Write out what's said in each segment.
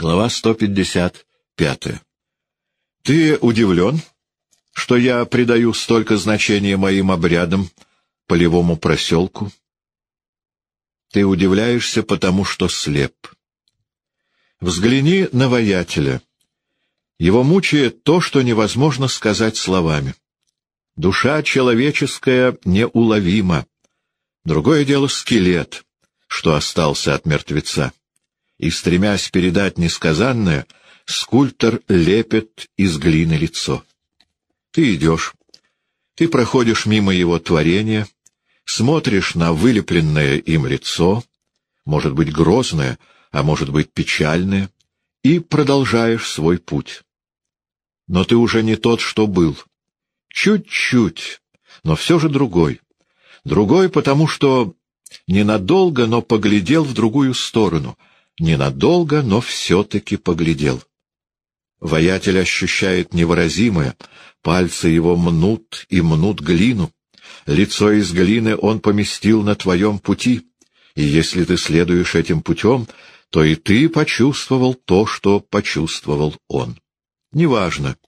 Глава 155. Ты удивлен, что я придаю столько значения моим обрядам, полевому проселку? Ты удивляешься, потому что слеп. Взгляни на воятеля. Его мучает то, что невозможно сказать словами. Душа человеческая неуловима. Другое дело скелет, что остался от мертвеца. И, стремясь передать несказанное, скульптор лепит из глины лицо. Ты идешь, ты проходишь мимо его творения, смотришь на вылепленное им лицо, может быть, грозное, а может быть, печальное, и продолжаешь свой путь. Но ты уже не тот, что был. Чуть-чуть, но все же другой. Другой, потому что ненадолго, но поглядел в другую сторону. Ненадолго, но все-таки поглядел. Воятель ощущает невыразимое, пальцы его мнут и мнут глину. Лицо из глины он поместил на твоем пути, и если ты следуешь этим путем, то и ты почувствовал то, что почувствовал он. Неважно,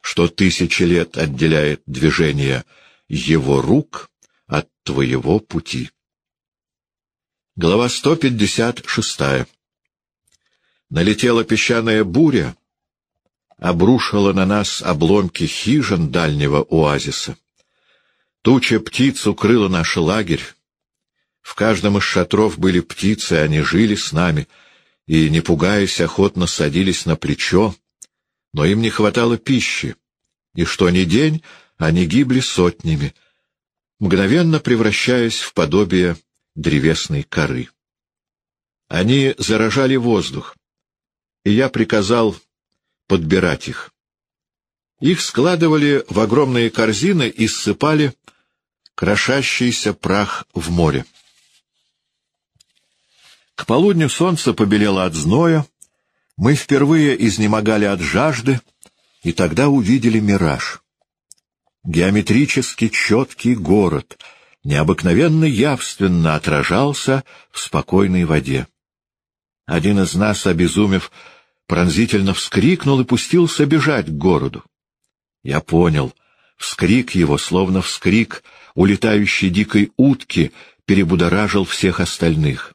что тысячи лет отделяет движение его рук от твоего пути. Глава 156. Налетела песчаная буря, обрушила на нас обломки хижин дальнего оазиса. Туча птиц укрыла наш лагерь. В каждом из шатров были птицы, они жили с нами, и, не пугаясь, охотно садились на плечо, но им не хватало пищи, и что ни день они гибли сотнями, мгновенно превращаясь в подобие древесной коры. Они заражали воздух, и я приказал подбирать их. Их складывали в огромные корзины и ссыпали крошащийся прах в море. К полудню солнце побелело от зноя, мы впервые изнемогали от жажды, и тогда увидели мираж. Геометрически четкий город необыкновенно явственно отражался в спокойной воде. Один из нас, обезумев, пронзительно вскрикнул и пустился бежать к городу. Я понял, вскрик его, словно вскрик улетающей дикой утки, перебудоражил всех остальных.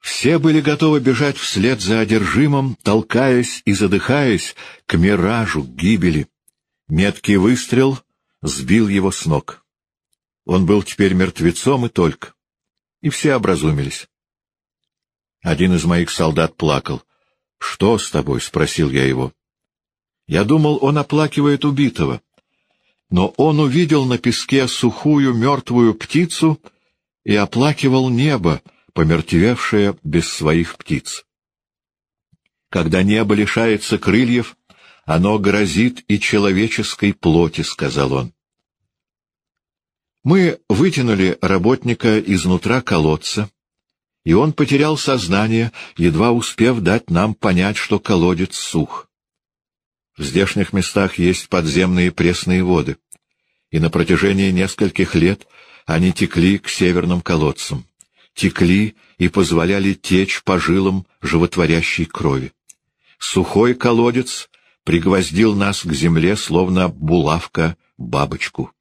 Все были готовы бежать вслед за одержимым, толкаясь и задыхаясь к миражу, гибели. Меткий выстрел сбил его с ног. Он был теперь мертвецом и только. И все образумились. Один из моих солдат плакал. — Что с тобой? — спросил я его. Я думал, он оплакивает убитого. Но он увидел на песке сухую мертвую птицу и оплакивал небо, помертвевшее без своих птиц. Когда небо лишается крыльев, оно грозит и человеческой плоти, — сказал он. Мы вытянули работника изнутра колодца, и он потерял сознание, едва успев дать нам понять, что колодец сух. В здешних местах есть подземные пресные воды, и на протяжении нескольких лет они текли к северным колодцам текли и позволяли течь по жилам животворящей крови. Сухой колодец пригвоздил нас к земле, словно булавка бабочку.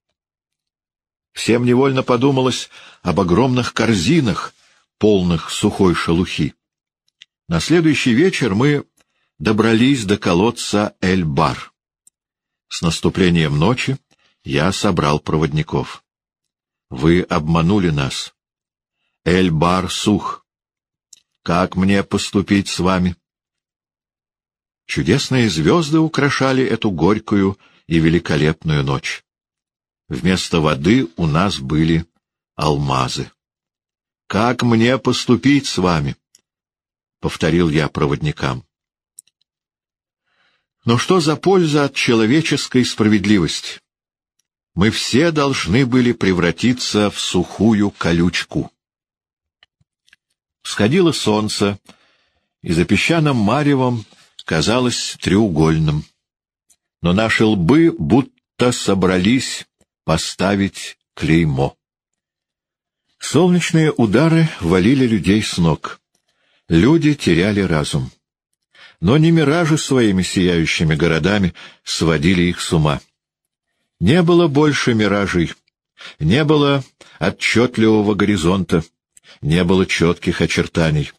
Всем невольно подумалось об огромных корзинах, полных сухой шелухи. На следующий вечер мы добрались до колодца Эль-Бар. С наступлением ночи я собрал проводников. Вы обманули нас. Эль-Бар сух. Как мне поступить с вами? Чудесные звезды украшали эту горькую и великолепную ночь. Вместо воды у нас были алмазы. «Как мне поступить с вами?» — повторил я проводникам. Но что за польза от человеческой справедливости? Мы все должны были превратиться в сухую колючку. Сходило солнце, и за песчаным маревом казалось треугольным. Но наши лбы будто собрались поставить клеймо. Солнечные удары валили людей с ног. Люди теряли разум. но не миражи своими сияющими городами сводили их с ума. Не было больше миражей, не было отчетливого горизонта, не было четких очертаний.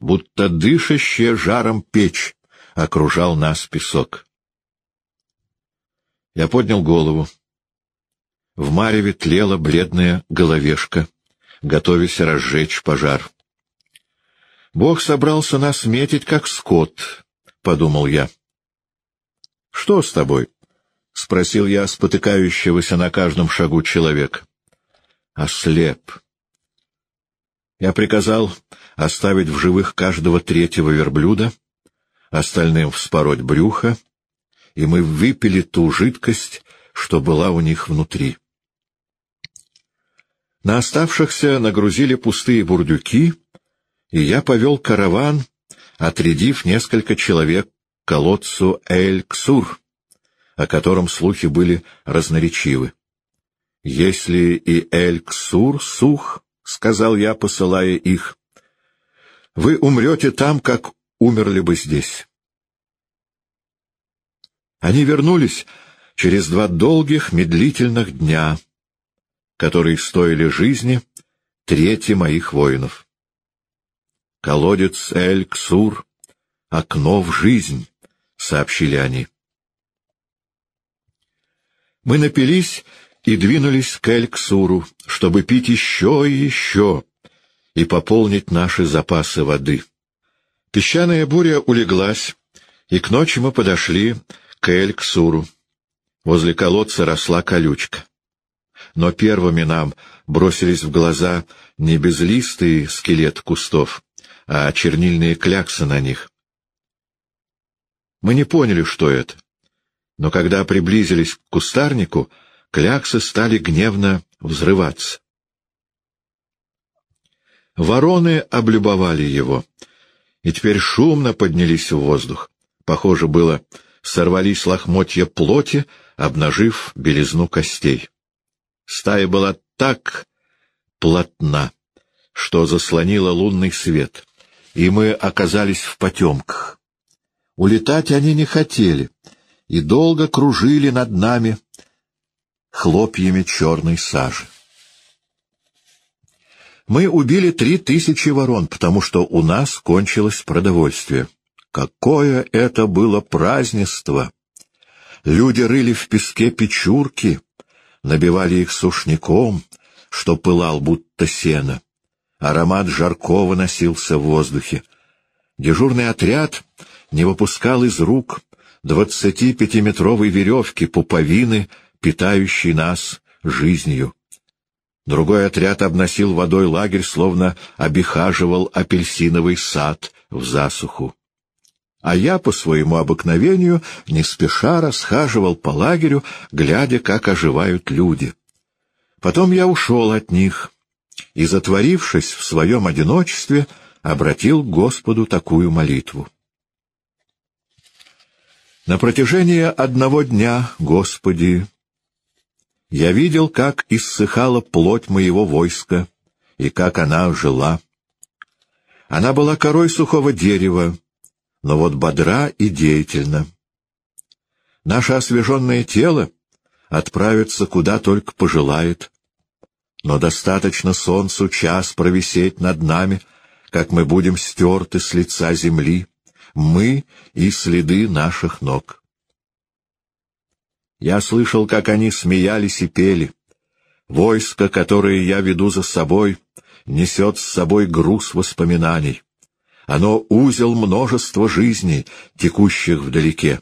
Будто дышащая жаром печь окружал нас песок. Я поднял голову. В мареве тлела бледная головешка, готовясь разжечь пожар. Бог собрался нас метить, как скот, — подумал я. — Что с тобой? — спросил я спотыкающегося на каждом шагу человека. — Ослеп. Я приказал оставить в живых каждого третьего верблюда, остальным вспороть брюхо, и мы выпили ту жидкость, что была у них внутри. На оставшихся нагрузили пустые бурдюки, и я повел караван, отрядив несколько человек к колодцу Эль-Ксур, о котором слухи были разноречивы. «Если и Эль-Ксур сух, — сказал я, посылая их, — вы умрете там, как умерли бы здесь». Они вернулись через два долгих медлительных дня — которые стоили жизни трети моих воинов. «Колодец Эль-Ксур — окно в жизнь», — сообщили они. Мы напились и двинулись к Эль-Ксуру, чтобы пить еще и еще и пополнить наши запасы воды. Песчаная буря улеглась, и к ночи мы подошли к Эль-Ксуру. Возле колодца росла колючка но первыми нам бросились в глаза не безлистый скелет кустов, а чернильные кляксы на них. Мы не поняли, что это, но когда приблизились к кустарнику, кляксы стали гневно взрываться. Вороны облюбовали его, и теперь шумно поднялись в воздух. Похоже было, сорвались лохмотья плоти, обнажив белизну костей. Стая была так плотна, что заслонила лунный свет, и мы оказались в потемках. Улетать они не хотели и долго кружили над нами хлопьями черной сажи. Мы убили три тысячи ворон, потому что у нас кончилось продовольствие. Какое это было празднество! Люди рыли в песке печурки — набивали их сушняком, что пылал будто сено. Аромат жаркого носился в воздухе. Дежурный отряд не выпускал из рук двадцатипятиметровой веревки пуповины, питающей нас жизнью. Другой отряд обносил водой лагерь, словно обихаживал апельсиновый сад в засуху а я по своему обыкновению не спеша расхаживал по лагерю, глядя, как оживают люди. Потом я ушел от них и, затворившись в своем одиночестве, обратил к Господу такую молитву. На протяжении одного дня, Господи, я видел, как иссыхала плоть моего войска и как она жила. Она была корой сухого дерева, но вот бодра и деятельна. Наше освеженное тело отправится куда только пожелает, но достаточно солнцу час провисеть над нами, как мы будем стерты с лица земли, мы и следы наших ног. Я слышал, как они смеялись и пели. Войско, которое я веду за собой, несет с собой груз воспоминаний. Оно узел множества жизней, текущих вдалеке.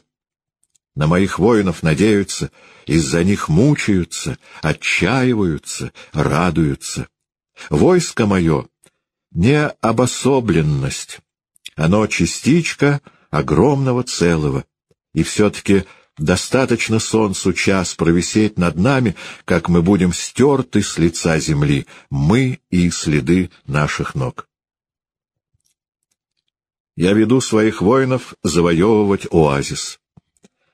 На моих воинов надеются, из-за них мучаются, отчаиваются, радуются. Войско мое — не обособленность, оно частичка огромного целого, и все-таки достаточно солнцу час провисеть над нами, как мы будем стерты с лица земли, мы и следы наших ног. Я веду своих воинов завоевывать оазис.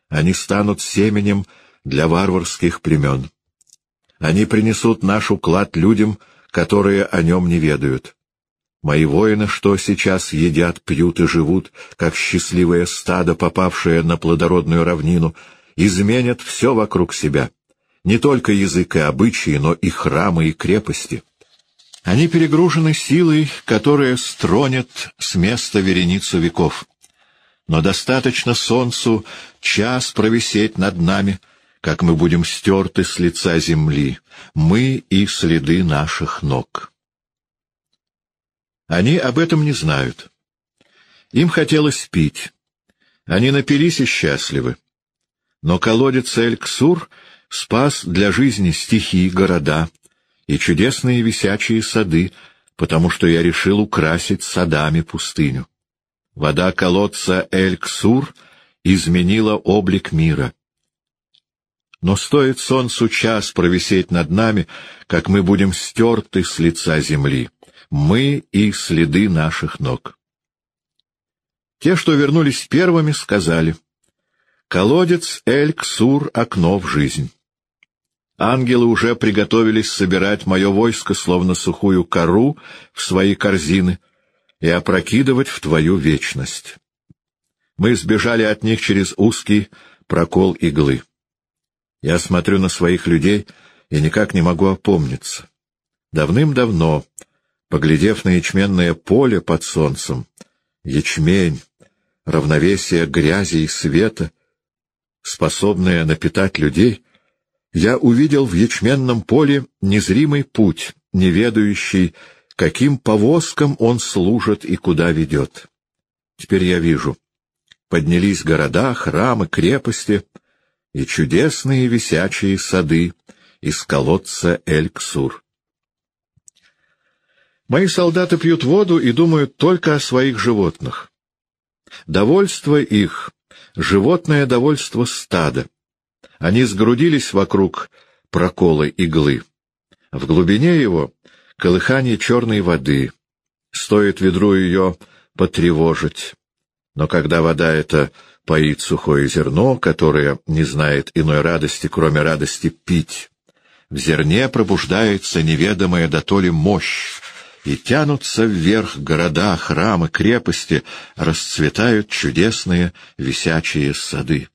Они станут семенем для варварских племен. Они принесут наш уклад людям, которые о нем не ведают. Мои воины, что сейчас едят, пьют и живут, как счастливое стадо, попавшее на плодородную равнину, изменят все вокруг себя, не только язык и обычаи, но и храмы и крепости. Они перегружены силой, которая стронет с места вереницу веков. Но достаточно солнцу час провисеть над нами, как мы будем стерты с лица земли, мы и следы наших ног. Они об этом не знают. Им хотелось пить. Они напились и счастливы. Но колодец Эль-Ксур спас для жизни стихи, города и чудесные висячие сады, потому что я решил украсить садами пустыню. Вода колодца Эль-Ксур изменила облик мира. Но стоит солнцу час провисеть над нами, как мы будем стерты с лица земли, мы и следы наших ног. Те, что вернулись первыми, сказали, «Колодец Эль-Ксур — окно в жизнь». Ангелы уже приготовились собирать мое войско, словно сухую кору, в свои корзины и опрокидывать в твою вечность. Мы сбежали от них через узкий прокол иглы. Я смотрю на своих людей и никак не могу опомниться. Давным-давно, поглядев на ячменное поле под солнцем, ячмень, равновесие грязи и света, способное напитать людей, я увидел в ячменном поле незримый путь, не ведающий, каким повозкам он служит и куда ведет. Теперь я вижу. Поднялись города, храмы, крепости — и чудесные висячие сады из колодца Эльксур. Мои солдаты пьют воду и думают только о своих животных. Довольство их — животное довольство стада. Они сгрудились вокруг прокола иглы. В глубине его — колыхание черной воды. Стоит ведру ее потревожить. Но когда вода эта поит сухое зерно, которое не знает иной радости, кроме радости пить. В зерне пробуждается неведомая дотоле мощь, и тянутся вверх города, храмы, крепости, расцветают чудесные висячие сады.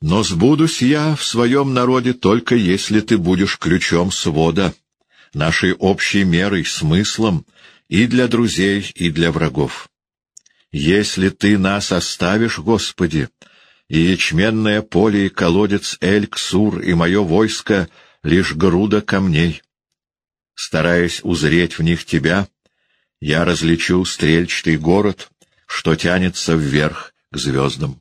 Но сбудусь я в своем народе только если ты будешь ключом свода, нашей общей мерой, смыслом и для друзей, и для врагов. Если ты нас оставишь, Господи, и ячменное поле и колодец Эль-Ксур и мое войско — лишь груда камней. Стараясь узреть в них тебя, я различу стрельчатый город, что тянется вверх к звездам.